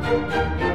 Música